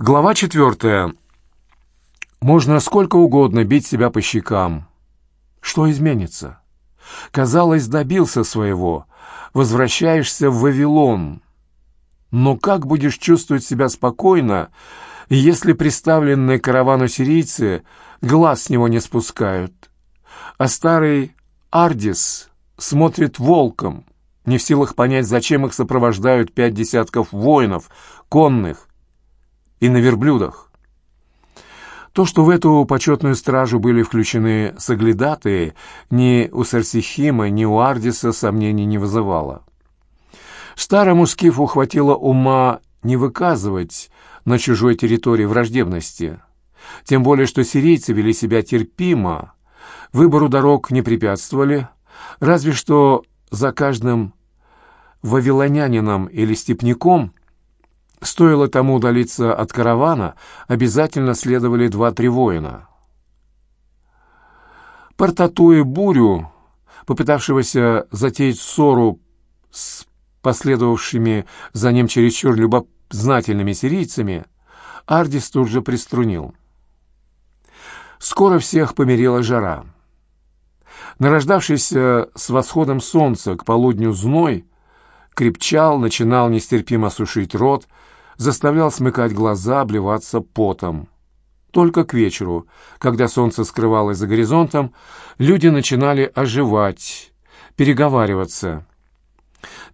Глава четвертая. Можно сколько угодно бить себя по щекам. Что изменится? Казалось, добился своего. Возвращаешься в Вавилон. Но как будешь чувствовать себя спокойно, если приставленные к каравану сирийцы глаз с него не спускают? А старый Ардис смотрит волком, не в силах понять, зачем их сопровождают пять десятков воинов, конных, и на верблюдах. То, что в эту почетную стражу были включены соглядатые, ни у Сарсихима, ни у Ардиса сомнений не вызывало. Старому скифу хватило ума не выказывать на чужой территории враждебности, тем более что сирийцы вели себя терпимо, выбору дорог не препятствовали, разве что за каждым вавилонянином или степняком Стоило тому удалиться от каравана, обязательно следовали два-три воина. Портатуя бурю, попытавшегося затеять ссору с последовавшими за ним чересчур любознательными сирийцами, Ардис тут же приструнил. Скоро всех померила жара. Нарождавшийся с восходом солнца к полудню зной крепчал, начинал нестерпимо сушить рот, заставлял смыкать глаза, обливаться потом. Только к вечеру, когда солнце скрывалось за горизонтом, люди начинали оживать, переговариваться.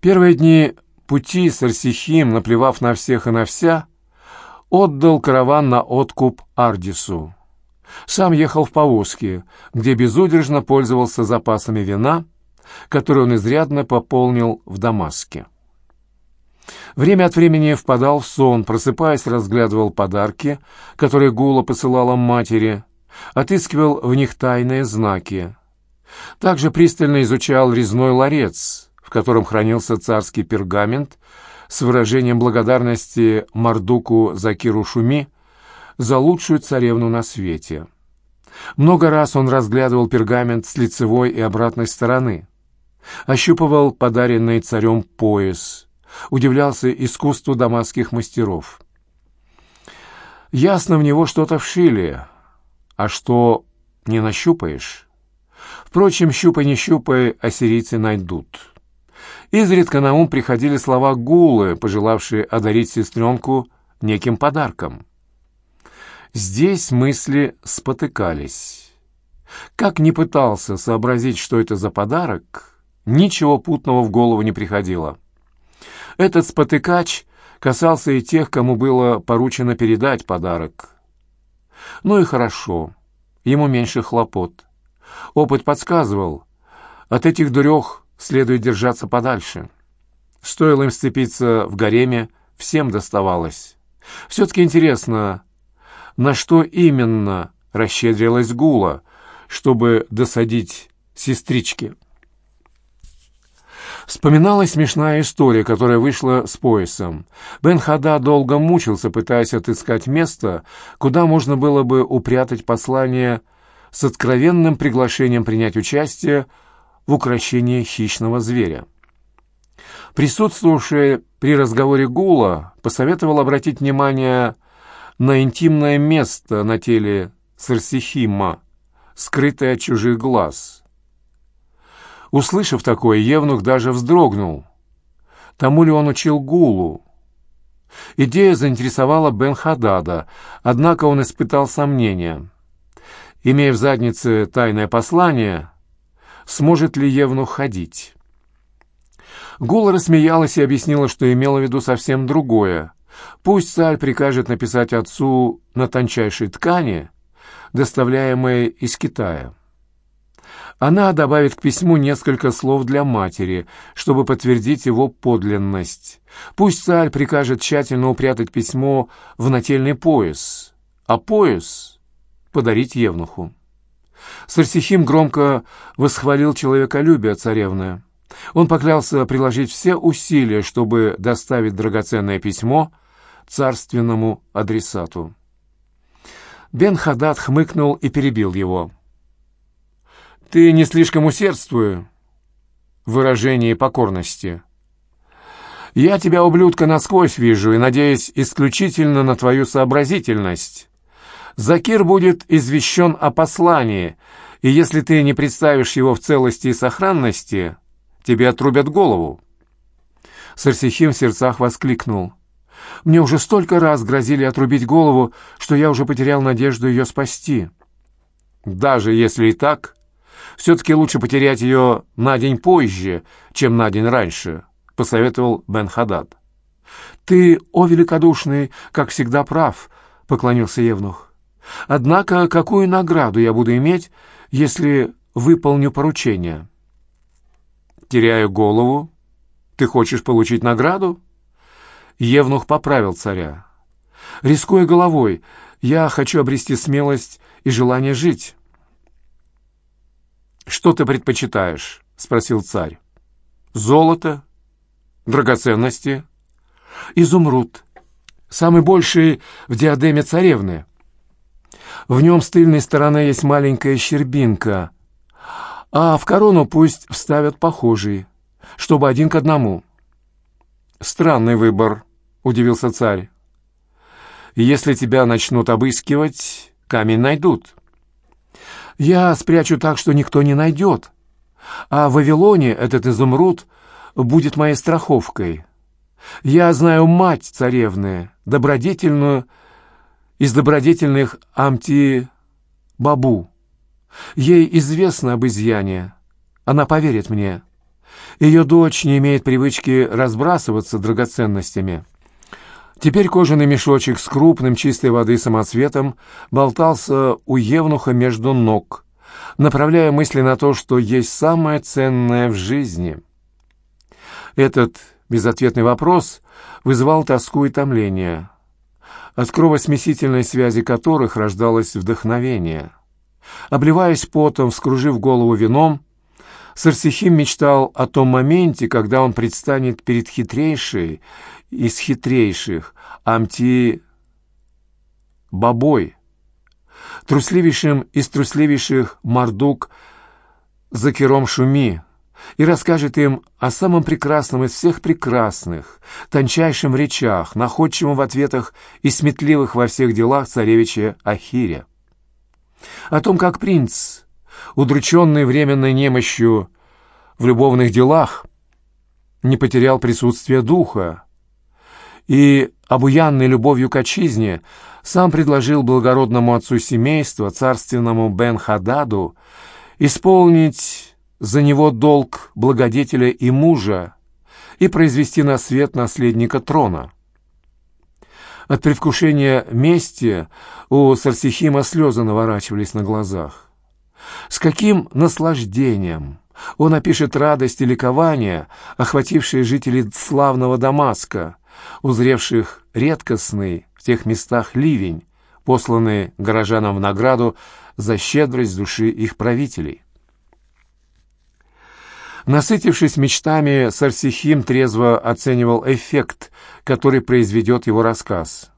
Первые дни пути Сарсихим, наплевав на всех и на вся, отдал караван на откуп Ардису. Сам ехал в повозке, где безудержно пользовался запасами вина, который он изрядно пополнил в Дамаске. Время от времени впадал в сон, просыпаясь, разглядывал подарки, которые Гула посылала матери, отыскивал в них тайные знаки. Также пристально изучал резной ларец, в котором хранился царский пергамент с выражением благодарности Мардуку Закиру Шуми за лучшую царевну на свете. Много раз он разглядывал пергамент с лицевой и обратной стороны, ощупывал подаренный царем пояс, удивлялся искусству дамасских мастеров. Ясно, в него что-то вшили, а что не нащупаешь. Впрочем, щупай не щупай, ассирийцы найдут. Изредка на ум приходили слова гулы, пожелавшие одарить сестренку неким подарком. Здесь мысли спотыкались. Как ни пытался сообразить, что это за подарок, ничего путного в голову не приходило. Этот спотыкач касался и тех, кому было поручено передать подарок. Ну и хорошо, ему меньше хлопот. Опыт подсказывал, от этих дурех следует держаться подальше. Стоило им сцепиться в гареме, всем доставалось. Все-таки интересно, на что именно расщедрилась Гула, чтобы досадить сестричке. Вспоминалась смешная история, которая вышла с поясом. Бен Хада долго мучился, пытаясь отыскать место, куда можно было бы упрятать послание с откровенным приглашением принять участие в укрощении хищного зверя. Присутствовавшая при разговоре Гула посоветовал обратить внимание на интимное место на теле Сарсихима, скрытое от чужих глаз – Услышав такое, Евнух даже вздрогнул. Тому ли он учил Гулу? Идея заинтересовала Бен Хадада, однако он испытал сомнения. Имея в заднице тайное послание, сможет ли Евнух ходить? Гула рассмеялась и объяснила, что имела в виду совсем другое. Пусть царь прикажет написать отцу на тончайшей ткани, доставляемой из Китая. Она добавит к письму несколько слов для матери, чтобы подтвердить его подлинность. Пусть царь прикажет тщательно упрятать письмо в нательный пояс, а пояс подарить Евнуху. Сарсихим громко восхвалил человеколюбие царевны. Он поклялся приложить все усилия, чтобы доставить драгоценное письмо царственному адресату. Бен Хадад хмыкнул и перебил его — ты не слишком усердствуй в выражении покорности. Я тебя, ублюдка, насквозь вижу и надеюсь исключительно на твою сообразительность. Закир будет извещен о послании, и если ты не представишь его в целости и сохранности, тебе отрубят голову». Сарсихим в сердцах воскликнул. «Мне уже столько раз грозили отрубить голову, что я уже потерял надежду ее спасти». «Даже если и так, все-таки лучше потерять ее на день позже, чем на день раньше», — посоветовал Бен Хадад. «Ты, о великодушный, как всегда прав», — поклонился Евнух. «Однако какую награду я буду иметь, если выполню поручение?» «Теряю голову, ты хочешь получить награду?» Евнух поправил царя. «Рискуя головой, я хочу обрести смелость и желание жить». «Что ты предпочитаешь?» — спросил царь. «Золото? Драгоценности?» «Изумруд. Самый больший в диадеме царевны. В нем с тыльной стороны есть маленькая щербинка, а в корону пусть вставят похожий, чтобы один к одному». «Странный выбор», — удивился царь. «Если тебя начнут обыскивать, камень найдут». Я спрячу так, что никто не найдет. А в Вавилоне этот изумруд будет моей страховкой. Я знаю мать царевны, добродетельную, из добродетельных Амти-Бабу. Ей известно об изъяне. Она поверит мне. Ее дочь не имеет привычки разбрасываться драгоценностями. Теперь кожаный мешочек с крупным чистой воды самоцветом болтался у Евнуха между ног, направляя мысли на то, что есть самое ценное в жизни. Этот безответный вопрос вызывал тоску и томление, от кровосмесительной связи которых рождалось вдохновение. Обливаясь потом, вскружив голову вином, Сарсихим мечтал о том моменте, когда он предстанет перед хитрейшей из хитрейших, Амти Бабой, трусливейшим из трусливейших Мардук Закиром Шуми, и расскажет им о самом прекрасном из всех прекрасных, тончайшем речах, находчивом в ответах и сметливых во всех делах царевича Ахиря. О том, как принц, удрученный временной немощью в любовных делах, не потерял присутствие духа, и, обуянный любовью к отчизне, сам предложил благородному отцу семейства, царственному Бен-Хададу, исполнить за него долг благодетеля и мужа и произвести на свет наследника трона. От предвкушения мести у Сарсихима слезы наворачивались на глазах. С каким наслаждением он опишет радость и ликование, охватившие жителей славного Дамаска, узревших редкостный в тех местах ливень, посланный горожанам в награду за щедрость души их правителей. Насытившись мечтами, Сарсихим трезво оценивал эффект, который произведет его рассказ.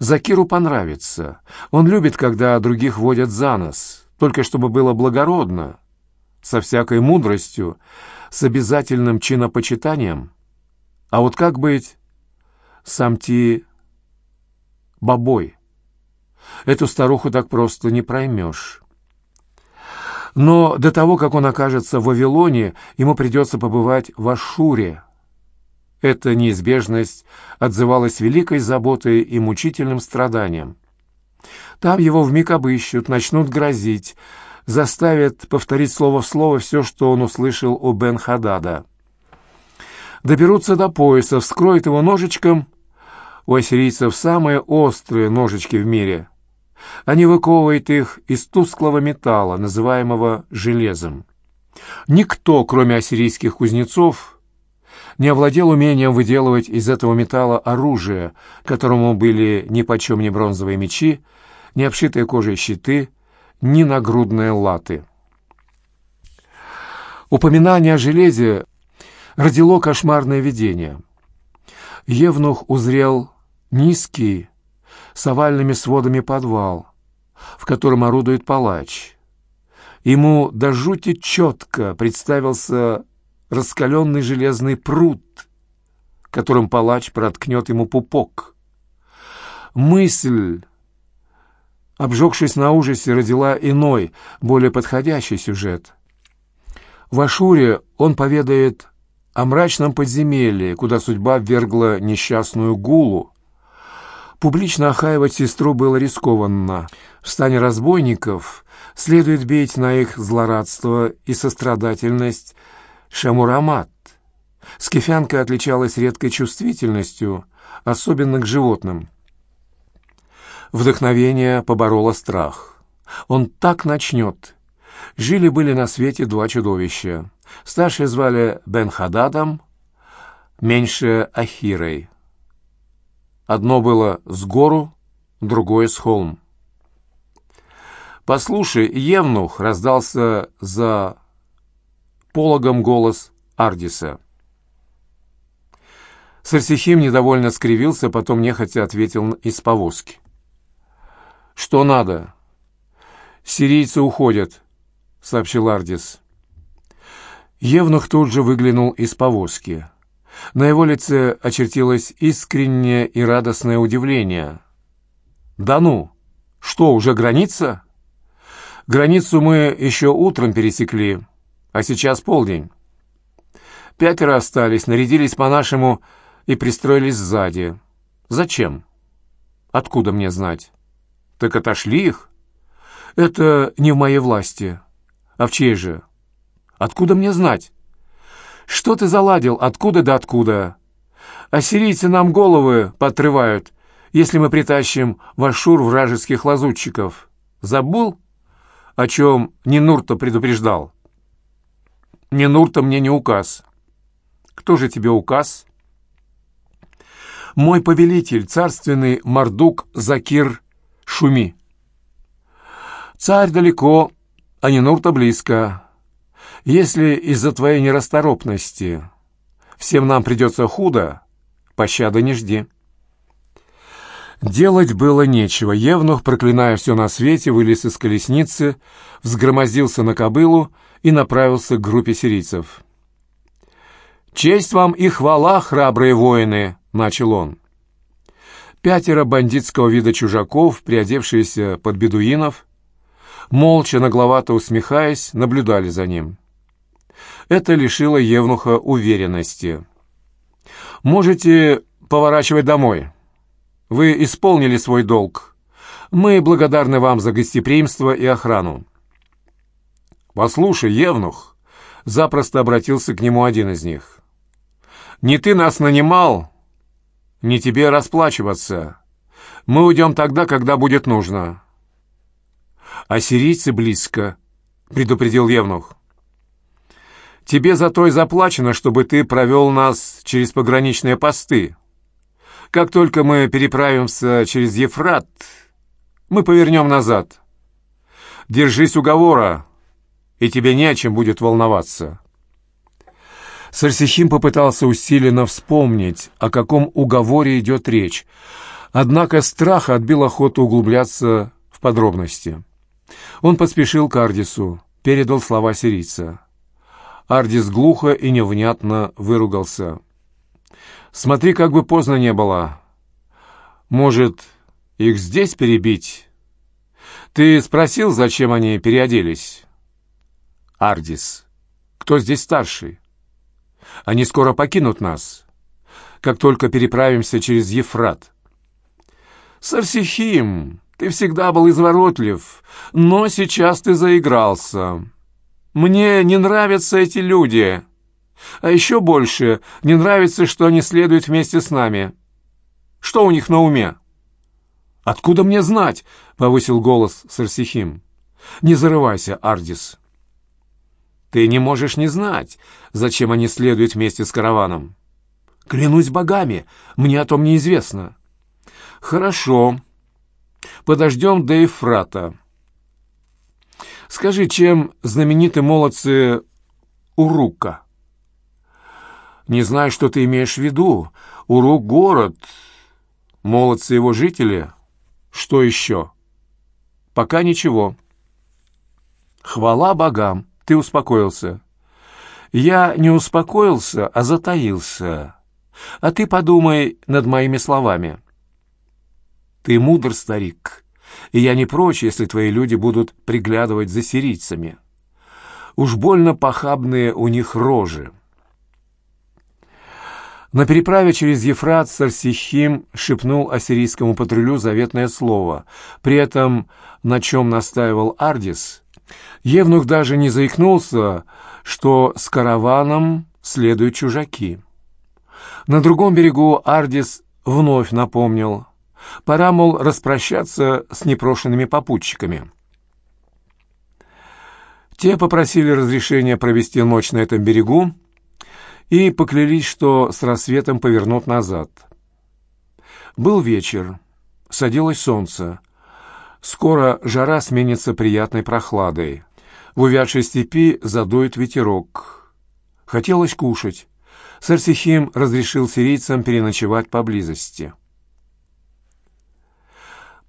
Закиру понравится. Он любит, когда других водят за нос, только чтобы было благородно, со всякой мудростью, с обязательным чинопочитанием. А вот как быть Самти Бабой. Эту старуху так просто не проймешь. Но до того, как он окажется в Вавилоне, ему придется побывать в Ашуре. Эта неизбежность отзывалась великой заботой и мучительным страданием. Там его вмиг обыщут, начнут грозить, заставят повторить слово в слово все, что он услышал у Бен-Хадада доберутся до пояса, вскроют его ножичком. У ассирийцев самые острые ножички в мире. Они выковывают их из тусклого металла, называемого железом. Никто, кроме ассирийских кузнецов, не овладел умением выделывать из этого металла оружие, которому были ни почем не бронзовые мечи, ни обшитые кожей щиты, ни нагрудные латы. Упоминание о железе родило кошмарное видение. Евнух узрел низкий, с овальными сводами подвал, в котором орудует палач. Ему до жути четко представился раскаленный железный пруд, которым палач проткнет ему пупок. Мысль, обжегшись на ужасе, родила иной, более подходящий сюжет. В Ашуре он поведает о мрачном подземелье, куда судьба ввергла несчастную гулу. Публично охаивать сестру было рискованно. В стане разбойников следует бить на их злорадство и сострадательность Шамурамат. Скифянка отличалась редкой чувствительностью, особенно к животным. Вдохновение побороло страх. Он так начнет. Жили-были на свете два чудовища. Старшие звали Бен-Хададом, меньшее — Ахирой. Одно было с гору, другое с холм. «Послушай, Евнух!» — раздался за пологом голос Ардиса. Сарсихим недовольно скривился, потом нехотя ответил из повозки. «Что надо?» «Сирийцы уходят», — сообщил Ардис. Евнух тут же выглянул из повозки. На его лице очертилось искреннее и радостное удивление. «Да ну! Что, уже граница?» «Границу мы еще утром пересекли, а сейчас полдень. Пятеро остались, нарядились по-нашему и пристроились сзади. Зачем? Откуда мне знать? Так отошли их? Это не в моей власти. А в чьей же? Откуда мне знать? Что ты заладил? Откуда да откуда? Ассирийцы нам головы подрывают, если мы притащим в Ашур вражеских лазутчиков. Забыл, о чем Нинурта предупреждал? Нинурта мне не указ. Кто же тебе указ? Мой повелитель, царственный Мардук Закир Шуми. Царь далеко, а Нинурта близко. Если из-за твоей нерасторопности всем нам придется худо, пощады не жди». Делать было нечего. Евнух, проклиная все на свете, вылез из колесницы, взгромоздился на кобылу и направился к группе сирийцев. «Честь вам и хвала, храбрые воины!» — начал он. Пятеро бандитского вида чужаков, приодевшиеся под бедуинов, молча, нагловато усмехаясь, наблюдали за ним. Это лишило Евнуха уверенности. «Можете поворачивать домой. Вы исполнили свой долг. Мы благодарны вам за гостеприимство и охрану». «Послушай, Евнух», — запросто обратился к нему один из них, — «не ты нас нанимал, не тебе расплачиваться. Мы уйдем тогда, когда будет нужно». «А сирийцы близко», — предупредил Евнух. Тебе за то и заплачено, чтобы ты провел нас через пограничные посты. Как только мы переправимся через Ефрат, мы повернем назад. Держись уговора, и тебе не о чем будет волноваться». Сарсихим попытался усиленно вспомнить, о каком уговоре идет речь, однако страх отбил охоту углубляться в подробности. Он поспешил к Ардису, передал слова сирийца. Ардис глухо и невнятно выругался. «Смотри, как бы поздно не было. Может, их здесь перебить? Ты спросил, зачем они переоделись?» «Ардис, кто здесь старший? Они скоро покинут нас, как только переправимся через Ефрат». «Сарсихим, ты всегда был изворотлив, но сейчас ты заигрался». Мне не нравятся эти люди. А еще больше не нравится, что они следуют вместе с нами. Что у них на уме?» «Откуда мне знать?» — повысил голос Сарсихим. «Не зарывайся, Ардис». «Ты не можешь не знать, зачем они следуют вместе с караваном». «Клянусь богами, мне о том неизвестно». «Хорошо. Подождем до Ефрата. Скажи, чем знамениты молодцы Урука? Не знаю, что ты имеешь в виду. Урук — город. Молодцы его жители. Что еще? Пока ничего. Хвала богам, ты успокоился. Я не успокоился, а затаился. А ты подумай над моими словами. Ты мудр, старик, и я не прочь, если твои люди будут приглядывать за сирийцами. Уж больно похабные у них рожи. На переправе через Ефрат Сарсихим шепнул ассирийскому патрулю заветное слово. При этом, на чем настаивал Ардис, Евнух даже не заикнулся, что с караваном следуют чужаки. На другом берегу Ардис вновь напомнил. Пора, мол, распрощаться с непрошенными попутчиками. Те попросили разрешения провести ночь на этом берегу и поклялись, что с рассветом повернут назад. Был вечер, садилось солнце. Скоро жара сменится приятной прохладой. В увядшей степи задует ветерок. Хотелось кушать. Сарсихим разрешил сирийцам переночевать поблизости.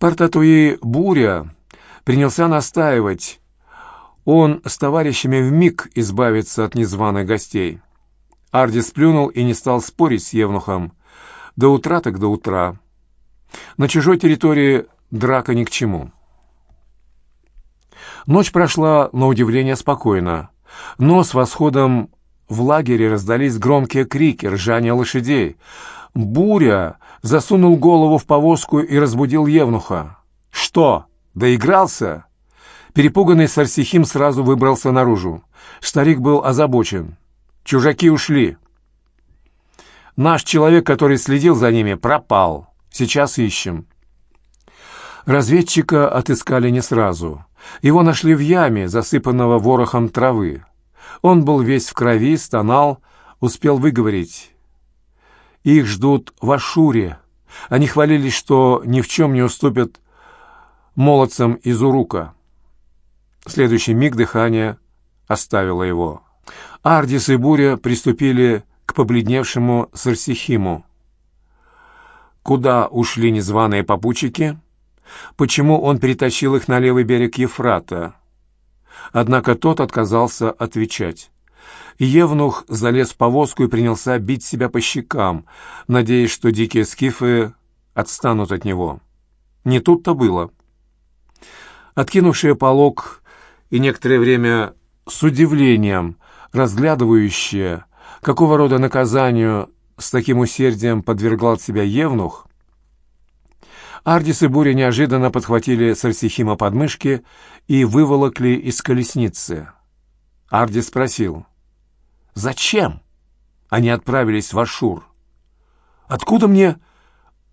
Партатуи Буря принялся настаивать. Он с товарищами вмиг избавится от незваных гостей. Арди сплюнул и не стал спорить с Евнухом. До утра так до утра. На чужой территории драка ни к чему. Ночь прошла, на удивление, спокойно. Но с восходом в лагере раздались громкие крики, ржание лошадей. Буря засунул голову в повозку и разбудил Евнуха. «Что, доигрался?» Перепуганный Сарсихим сразу выбрался наружу. Старик был озабочен. «Чужаки ушли. Наш человек, который следил за ними, пропал. Сейчас ищем». Разведчика отыскали не сразу. Его нашли в яме, засыпанного ворохом травы. Он был весь в крови, стонал, успел выговорить. Их ждут в Ашуре. Они хвалились, что ни в чем не уступят молодцам из Урука. следующий миг дыхание оставило его. Ардис и Буря приступили к побледневшему Сарсихиму. Куда ушли незваные попутчики? Почему он перетащил их на левый берег Ефрата? Однако тот отказался отвечать. Евнух залез в повозку и принялся бить себя по щекам, надеясь, что дикие скифы отстанут от него. Не тут-то было. Откинувшие полог и некоторое время с удивлением разглядывающие, какого рода наказанию с таким усердием подвергал себя Евнух, Ардис и Буря неожиданно подхватили Сарсихима под мышки и выволокли из колесницы. Ардис спросил, «Зачем?» Они отправились в Ашур. «Откуда мне...»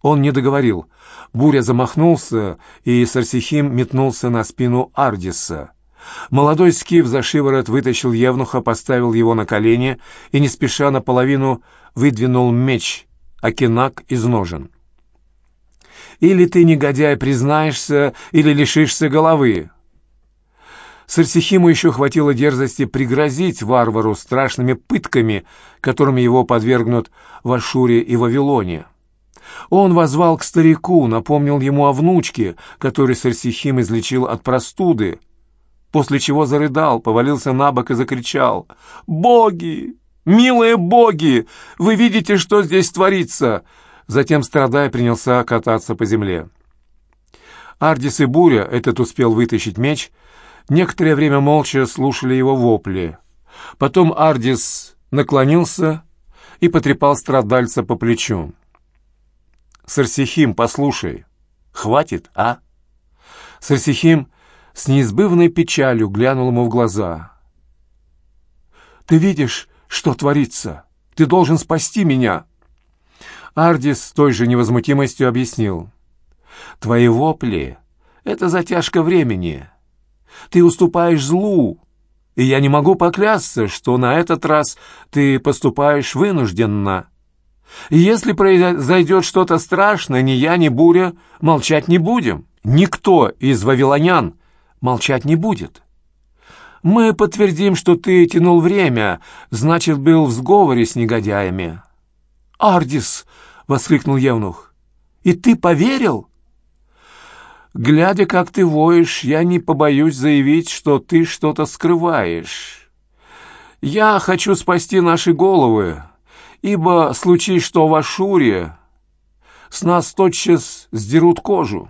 Он не договорил. Буря замахнулся, и Сарсихим метнулся на спину Ардиса. Молодой скиф за шиворот вытащил Евнуха, поставил его на колени и, не спеша наполовину, выдвинул меч, акинак из ножен. Или ты, негодяй, признаешься, или лишишься головы. Сарсихиму еще хватило дерзости пригрозить варвару страшными пытками, которыми его подвергнут в Ашуре и Вавилоне. Он возвал к старику, напомнил ему о внучке, которую Сарсихим излечил от простуды, после чего зарыдал, повалился на бок и закричал «Боги! Милые боги! Вы видите, что здесь творится? Затем, страдая, принялся кататься по земле. Ардис и Буря, этот успел вытащить меч, некоторое время молча слушали его вопли. Потом Ардис наклонился и потрепал страдальца по плечу. «Сарсихим, послушай, хватит, а?» Сарсихим с неизбывной печалью глянул ему в глаза. «Ты видишь, что творится? Ты должен спасти меня!» Ардис той же невозмутимостью объяснил. «Твои вопли — это затяжка времени. Ты уступаешь злу, и я не могу поклясться, что на этот раз ты поступаешь вынужденно. если произойдет что-то страшное, ни я, ни Буря молчать не будем. Никто из вавилонян молчать не будет». Мы подтвердим, что ты тянул время, значит, был в сговоре с негодяями. Ардис, — воскликнул Евнух. «И ты поверил?» «Глядя, как ты воешь, я не побоюсь заявить, что ты что-то скрываешь. Я хочу спасти наши головы, ибо случай, что в Ашуре, с нас тотчас сдерут кожу,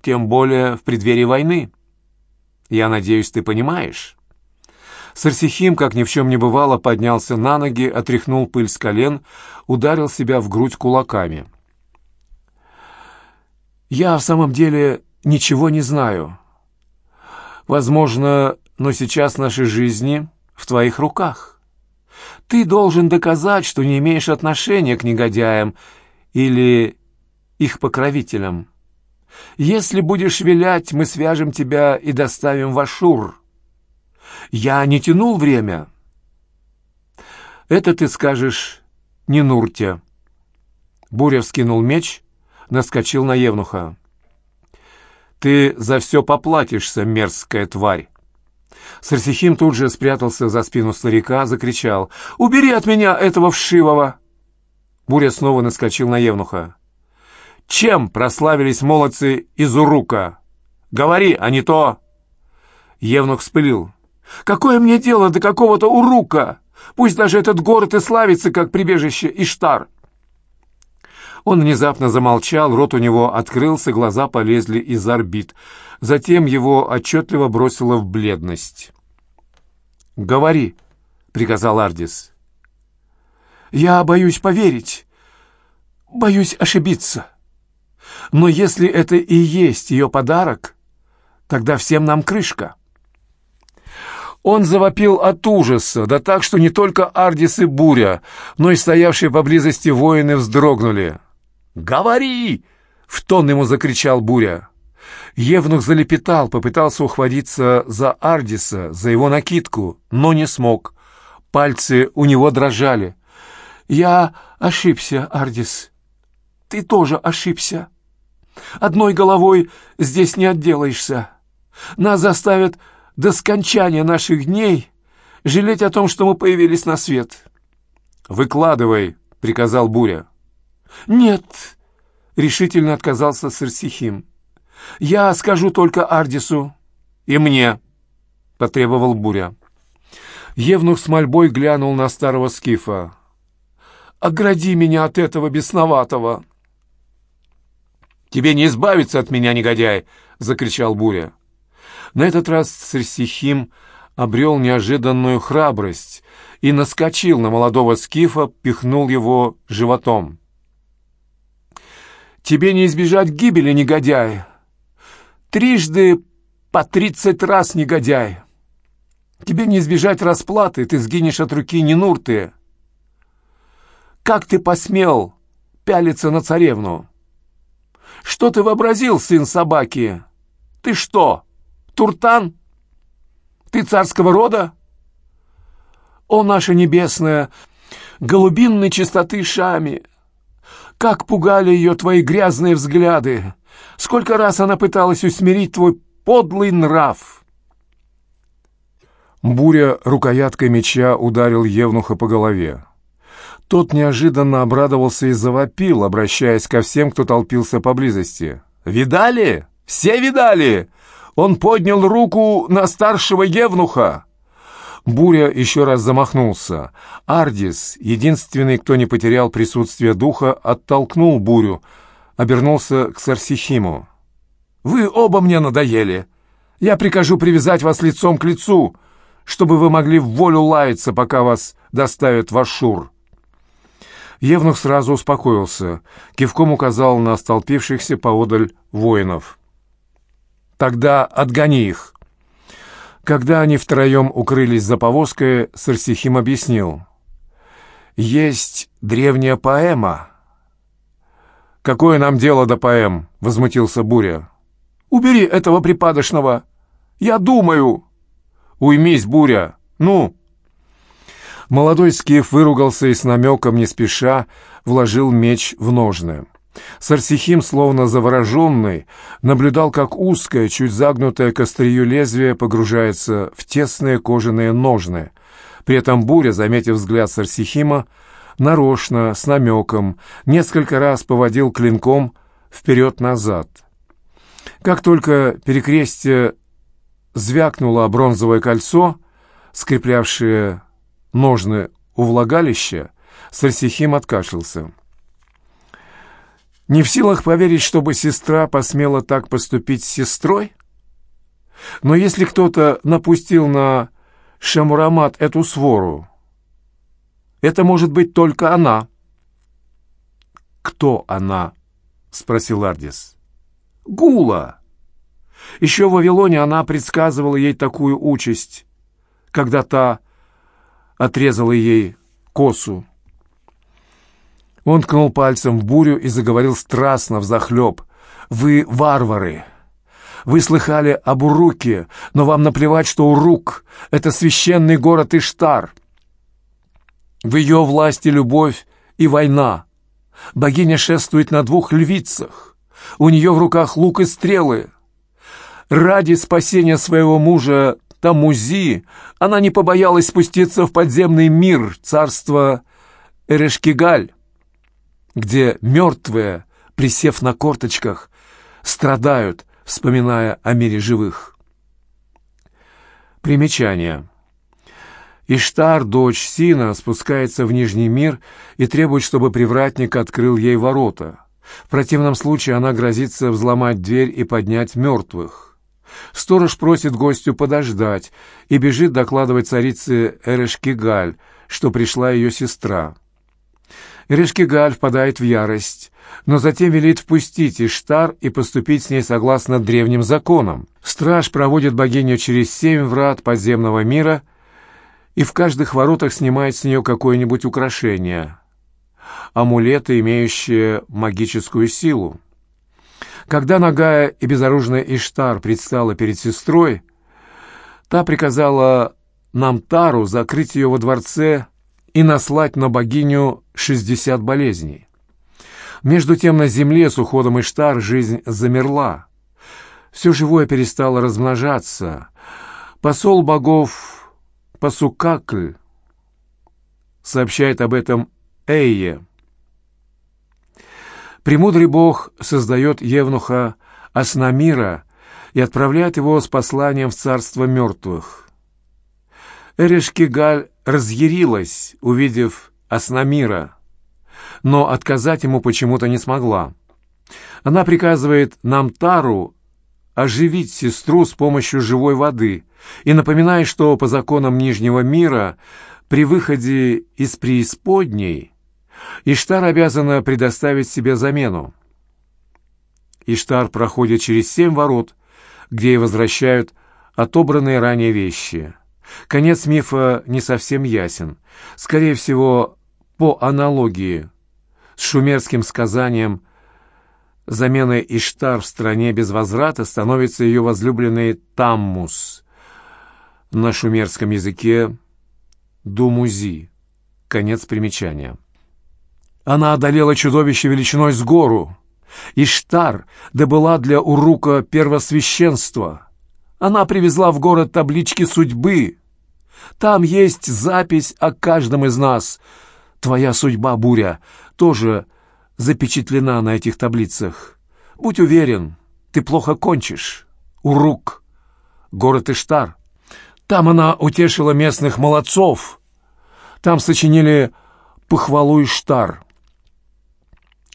тем более в преддверии войны. Я надеюсь, ты понимаешь». Сарсихим, как ни в чем не бывало, поднялся на ноги, отряхнул пыль с колен, ударил себя в грудь кулаками. «Я в самом деле ничего не знаю. Возможно, но сейчас наши жизни в твоих руках. Ты должен доказать, что не имеешь отношения к негодяям или их покровителям. Если будешь вилять, мы свяжем тебя и доставим в Ашур». Я не тянул время. Это ты скажешь не Нурте. Буря вскинул меч, наскочил на Евнуха. Ты за все поплатишься, мерзкая тварь. Сарсихим тут же спрятался за спину старика, закричал. «Убери от меня этого вшивого!» Буря снова наскочил на Евнуха. «Чем прославились молодцы из Урука? Говори, а не то!» Евнух вспылил. Какое мне дело до какого-то урука? Пусть даже этот город и славится, как прибежище Иштар. Он внезапно замолчал, рот у него открылся, глаза полезли из орбит. Затем его отчетливо бросило в бледность. «Говори», — приказал Ардис. «Я боюсь поверить, боюсь ошибиться. Но если это и есть ее подарок, тогда всем нам крышка». Он завопил от ужаса, да так, что не только Ардис и Буря, но и стоявшие поблизости воины вздрогнули. «Говори!» — в тон ему закричал Буря. Евнух залепетал, попытался ухватиться за Ардиса, за его накидку, но не смог. Пальцы у него дрожали. «Я ошибся, Ардис. Ты тоже ошибся. Одной головой здесь не отделаешься. Нас заставят до скончания наших дней жалеть о том, что мы появились на свет. «Выкладывай», — приказал Буря. «Нет», — решительно отказался Сарсихим. «Я скажу только Ардису и мне», — потребовал Буря. Евнух с мольбой глянул на старого скифа. «Огради меня от этого бесноватого!» «Тебе не избавиться от меня, негодяй!» — закричал Буря. На этот раз Сарсихим обрел неожиданную храбрость и наскочил на молодого скифа, пихнул его животом. «Тебе не избежать гибели, негодяй! Трижды по тридцать раз, негодяй! Тебе не избежать расплаты, ты сгинешь от руки Нинурты! Как ты посмел пялиться на царевну? Что ты вообразил, сын собаки? Ты что?» Туртан? Ты царского рода? О, наша небесная, голубинной чистоты Шами! Как пугали ее твои грязные взгляды! Сколько раз она пыталась усмирить твой подлый нрав!» Буря рукояткой меча ударил Евнуха по голове. Тот неожиданно обрадовался и завопил, обращаясь ко всем, кто толпился поблизости. «Видали? Все видали? Он поднял руку на старшего евнуха. Буря еще раз замахнулся. Ардис, единственный, кто не потерял присутствие духа, оттолкнул бурю, обернулся к Сарсихиму. «Вы оба мне надоели. Я прикажу привязать вас лицом к лицу, чтобы вы могли в волю лаяться, пока вас доставят в Ашур». Евнух сразу успокоился, кивком указал на столпившихся поодаль воинов. Тогда отгони их. Когда они втроем укрылись за повозкой, Сарсихим объяснил. Есть древняя поэма. «Какое нам дело до поэм?» — возмутился Буря. «Убери этого припадочного! Я думаю!» «Уймись, Буря! Ну!» Молодой скиф выругался и с намеком, не спеша, вложил меч в ножны. Сарсихим, словно завороженный, наблюдал, как узкое, чуть загнутое к острию лезвие погружается в тесные кожаные ножны. При этом Буря, заметив взгляд Сарсихима, нарочно, с намеком, несколько раз поводил клинком вперед-назад. Как только перекрестие звякнуло бронзовое кольцо, скреплявшее ножны у влагалища, Сарсихим откашлялся. Не в силах поверить, чтобы сестра посмела так поступить с сестрой? Но если кто-то напустил на Шамурамат эту свору, это может быть только она. «Кто она?» — спросил Ардис. «Гула!» Еще в Вавилоне она предсказывала ей такую участь, когда та отрезала ей косу. Он ткнул пальцем в бурю и заговорил страстно, взахлеб. «Вы варвары! Вы слыхали об Уруке, но вам наплевать, что Урук — это священный город Иштар. В ее власти любовь и война. Богиня шествует на двух львицах. У нее в руках лук и стрелы. Ради спасения своего мужа Тамузи она не побоялась спуститься в подземный мир, царство Эрешкигаль, где мертвые, присев на корточках, страдают, вспоминая о мире живых. Примечание. Иштар, дочь Сина, спускается в Нижний мир и требует, чтобы привратник открыл ей ворота. В противном случае она грозится взломать дверь и поднять мертвых. Сторож просит гостю подождать и бежит докладывать царице Эрешкигаль, что пришла ее сестра. Эрешкигаль впадает в ярость, но затем велит впустить Иштар и поступить с ней согласно древним законам. Страж проводит богиню через семь врат подземного мира и в каждых воротах снимает с нее какое-нибудь украшение, амулеты, имеющие магическую силу. Когда ногая и безоружная Иштар предстала перед сестрой, та приказала Намтару закрыть ее во дворце и наслать на богиню шестьдесят болезней. Между тем на земле с уходом Иштар жизнь замерла. Все живое перестало размножаться. Посол богов Пасукакль сообщает об этом Эйе. Премудрый бог создает Евнуха Аснамира и отправляет его с посланием в царство мертвых. Эрешкигаль разъярилась, увидев Аснамира, но отказать ему почему-то не смогла. Она приказывает Намтару оживить сестру с помощью живой воды и напоминает, что по законам Нижнего мира при выходе из преисподней Иштар обязана предоставить себе замену. Иштар проходит через семь ворот, где и возвращают отобранные ранее вещи. Конец мифа не совсем ясен. Скорее всего, по аналогии с шумерским сказанием заменой Иштар в стране без возврата становится ее возлюбленный Таммус, на шумерском языке Думузи. Конец примечания. Она одолела чудовище величиной с гору. Иштар добыла для Урука первосвященство. Она привезла в город таблички судьбы. Там есть запись о каждом из нас. Твоя судьба, Буря, тоже запечатлена на этих таблицах. Будь уверен, ты плохо кончишь. Урук, город Иштар. Там она утешила местных молодцов. Там сочинили похвалу Иштар.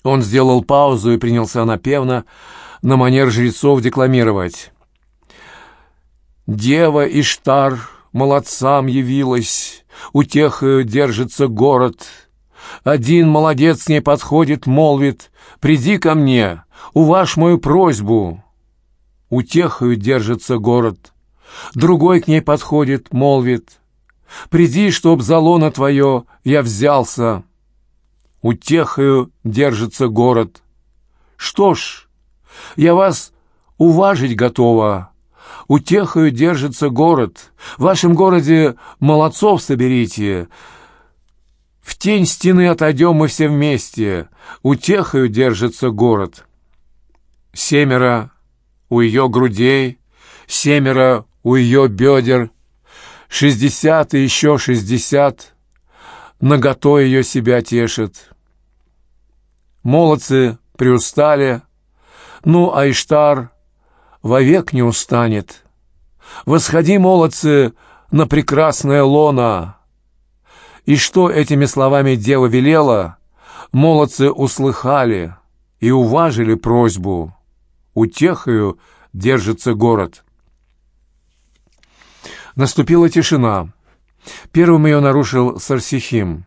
Он сделал паузу и принялся напевно на манер жрецов декламировать. «Дева Иштар молодцам явилась, утехою держится город. Один молодец с ней подходит, молвит, «Приди ко мне, уваж мою просьбу». Утехою держится город. Другой к ней подходит, молвит, «Приди, чтоб за лоно твое я взялся». Утехою держится город. Что ж, я вас уважить готова. Утехою держится город. В вашем городе молодцов соберите. В тень стены отойдем мы все вместе. Утехою держится город. Семеро у ее грудей, семеро у ее бедер, шестьдесят и еще шестьдесят нагото ее себя тешит. Молодцы приустали, ну, а Иштар вовек не устанет. Восходи, молодцы, на прекрасное лоно. И что этими словами дева велела, молодцы услыхали и уважили просьбу. Утехою держится город. Наступила тишина. Первым ее нарушил Сарсихим.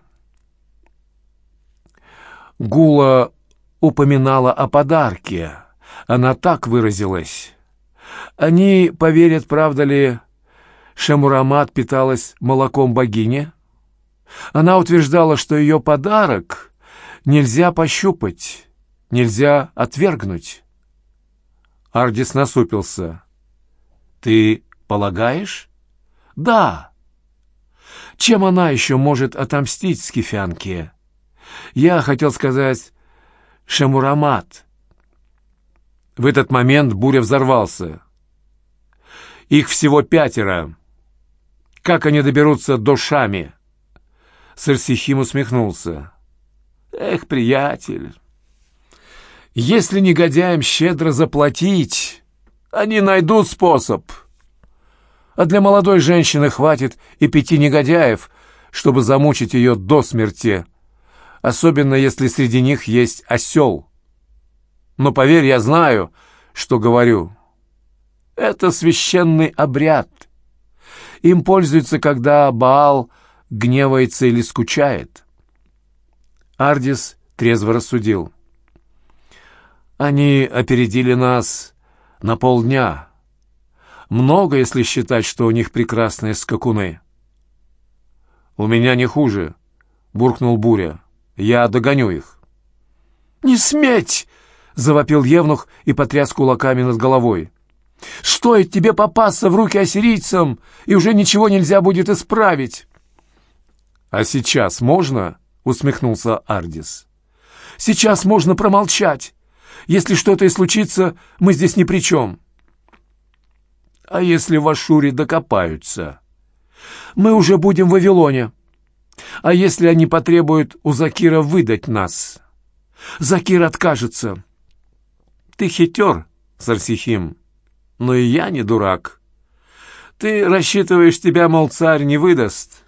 Гула упоминала о подарке. Она так выразилась. Они поверят, правда ли, Шамурамат питалась молоком богини? Она утверждала, что ее подарок нельзя пощупать, нельзя отвергнуть. Ардис насупился. «Ты полагаешь?» «Да». «Чем она еще может отомстить Скифянке?» «Я хотел сказать Шамурамат». В этот момент буря взорвался. «Их всего пятеро. Как они доберутся до Шами?» Сарсихим усмехнулся. «Эх, приятель, если негодяям щедро заплатить, они найдут способ. А для молодой женщины хватит и пяти негодяев, чтобы замучить ее до смерти, особенно если среди них есть осел. Но поверь, я знаю, что говорю. Это священный обряд. Им пользуются, когда Баал гневается или скучает. Ардис трезво рассудил. Они опередили нас на полдня. Много, если считать, что у них прекрасные скакуны. «У меня не хуже», — буркнул Буря. «Я догоню их». «Не сметь!» — завопил Евнух и потряс кулаками над головой. «Стоит тебе попасться в руки ассирийцам, и уже ничего нельзя будет исправить!» «А сейчас можно?» — усмехнулся Ардис. «Сейчас можно промолчать. Если что-то и случится, мы здесь ни при чем». «А если в Ашуре докопаются?» «Мы уже будем в Вавилоне. А если они потребуют у Закира выдать нас?» «Закир откажется». «Ты хитер, Сарсихим, но и я не дурак. Ты рассчитываешь, тебя, мол, царь не выдаст».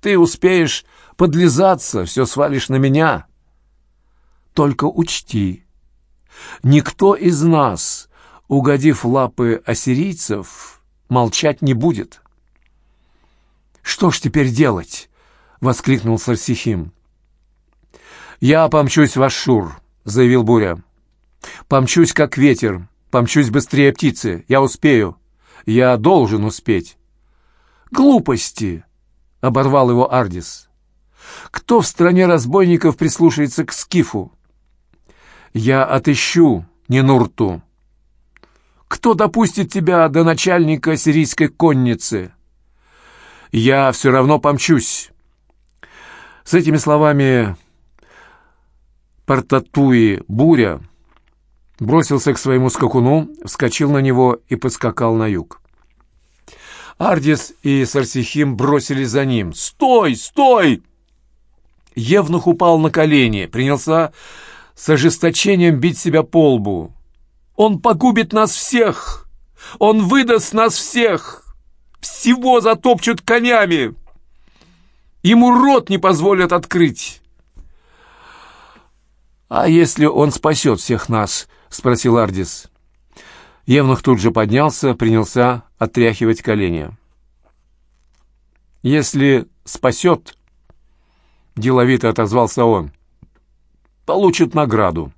Ты успеешь подлизаться, все свалишь на меня. Только учти, никто из нас, угодив лапы ассирийцев, молчать не будет. «Что ж теперь делать?» — воскликнул Сарсихим. «Я помчусь в Ашур», — заявил Буря. «Помчусь, как ветер, помчусь быстрее птицы. Я успею. Я должен успеть». «Глупости!» — оборвал его Ардис. «Кто в стране разбойников прислушается к Скифу?» «Я отыщу Нинурту». «Кто допустит тебя до начальника сирийской конницы?» «Я все равно помчусь». С этими словами Портатуи Буря бросился к своему скакуну, вскочил на него и поскакал на юг. Ардис и Сарсихим бросились за ним. «Стой! Стой!» Евнух упал на колени, принялся с ожесточением бить себя по лбу. «Он погубит нас всех! Он выдаст нас всех! Всего затопчут конями! Ему рот не позволят открыть!» «А если он спасет всех нас?» — спросил Ардис. Евнух тут же поднялся, принялся отряхивать колени. «Если спасет», — деловито отозвался он, — «получит награду».